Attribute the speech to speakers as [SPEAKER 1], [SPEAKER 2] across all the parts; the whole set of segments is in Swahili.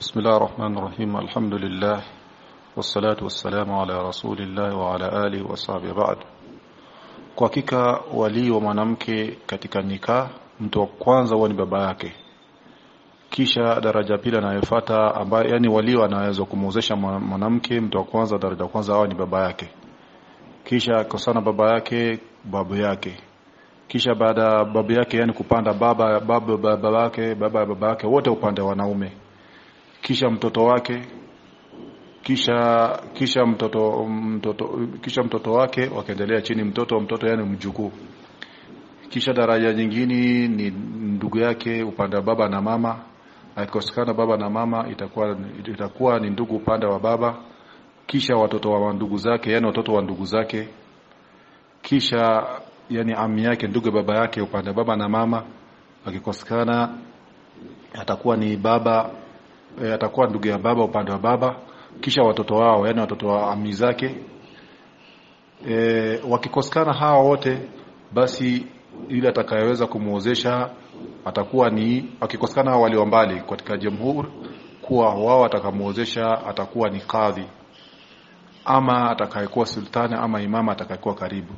[SPEAKER 1] بسم الله الرحمن الرحيم الحمد لله والصلاة والسلام على رسول الله وعلى آله وصحبه بعد kwa hakika walii wa mwanamke katika nikaa mtu wa kwanza huwa ni baba yake kisha daraja pili anayofuata ambaye yani walii anaweza kumuozesha mwanamke mtu wa kwanza daraja kwanza hawa ni baba yake kisha kosana baba yake babu yake kisha baada babu yake yani kupanda baba babu baba yake baba baba yake wote upande wanaume kisha mtoto wake kisha kisha mtoto mtoto kisha mtoto wake wakaendelea chini mtoto mtoto yani mjukuu. Kisha daraja nyingine ni ndugu yake upande wa baba na mama. Akikosekana baba na mama itakuwa itakuwa ni ndugu upande wa baba. Kisha watoto wa ndugu zake yani watoto wa ndugu zake. Kisha yani ami yake ndugu baba yake upande wa baba na mama. Akikosekana atakuwa ni baba e, atakuwa ndugu ya baba upande wa baba kisha watoto wao yani watoto wa ami zake. E, wakikosekana hawa wote basi yule atakayeweza kumuozesha atakuwa ni wakikosekana hao walio mbali katika jamhuri kuwa wao atakamuozesha atakuwa ni kadhi ama atakayekuwa sultani ama imama atakayekuwa karibu.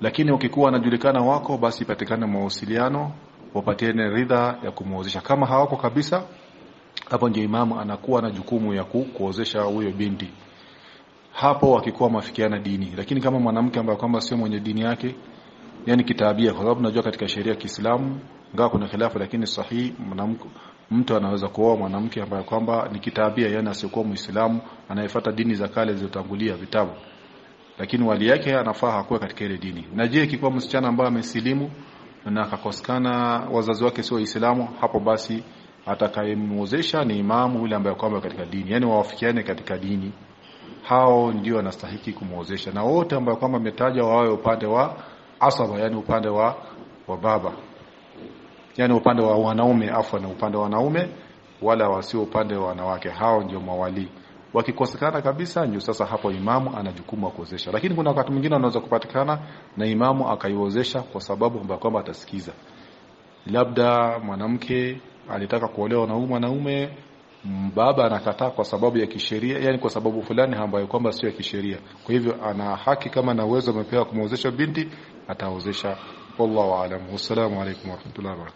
[SPEAKER 1] Lakini ukikuwa anajulikana wako basi patikane mawasiliano wapatiane ridha ya kumuozesha. Kama hawako kabisa hapo ndio imamu anakuwa na jukumu ya kuozesha huyo binti. Hapo wakikuwa mafikiana dini. Lakini kama mwanamke ambaye kwamba sio mwenye dini yake yani kitabia kwa sababu najua katika sheria ya Kiislamu ingawa kuna khilafu lakini sahihi mwanamke mtu anaweza kuoa mwanamke ambaye kwamba ni kitabia yani asiyokuwa muislamu anayefuata dini za kale zilizotangulia vitabu. Lakini wali yake anafaa hakuwa katika ile dini. Na je ikikuwa msichana ambaye amesilimu na akakosekana wazazi wake sio waislamu hapo basi atakayemuozesha ni imamu yule ambaye kwamba katika dini yani wawafikiane katika dini. Hao ndio wanastahiki kumwozesha, na wote ambao kwamba ametaja wawe upande wa asaba yani upande wa wa baba. Yani upande wa wanaume afwa na upande wa wanaume wala wasio upande wa wanawake. Hao ndio mawali wakikosekana kabisa ndio sasa hapo imamu ana jukumu la kuozesha. Lakini kuna wakati mwingine anaweza kupatikana na imamu akaiozesha kwa sababu ambayo kwamba atasikiza. Labda mwanamke alitaka kuolewa na mwanaume baba anakataa kwa sababu ya kisheria yani kwa sababu fulani ambayo kwamba sio ya kisheria. Kwa hivyo ana haki kama na uwezo amepewa kumwozesha binti ataozesha. Wallahu aalam wassalamu alaykum warahmatullahi wabarakatuh